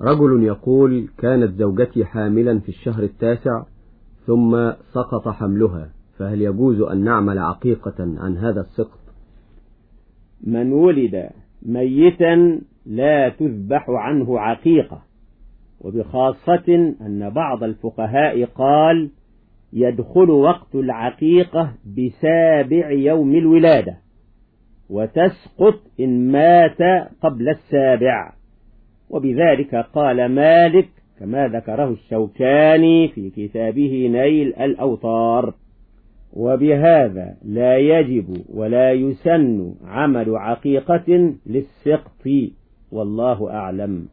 رجل يقول كانت زوجتي حاملا في الشهر التاسع ثم سقط حملها فهل يجوز أن نعمل عقيقة عن هذا السقط؟ من ولد ميتا لا تذبح عنه عقيقة وبخاصة أن بعض الفقهاء قال يدخل وقت العقيقة بسابع يوم الولادة وتسقط إن مات قبل السابع. وبذلك قال مالك كما ذكره الشوكاني في كتابه نيل الأوطار. وبهذا لا يجب ولا يسن عمل عقيقة للسقط والله أعلم.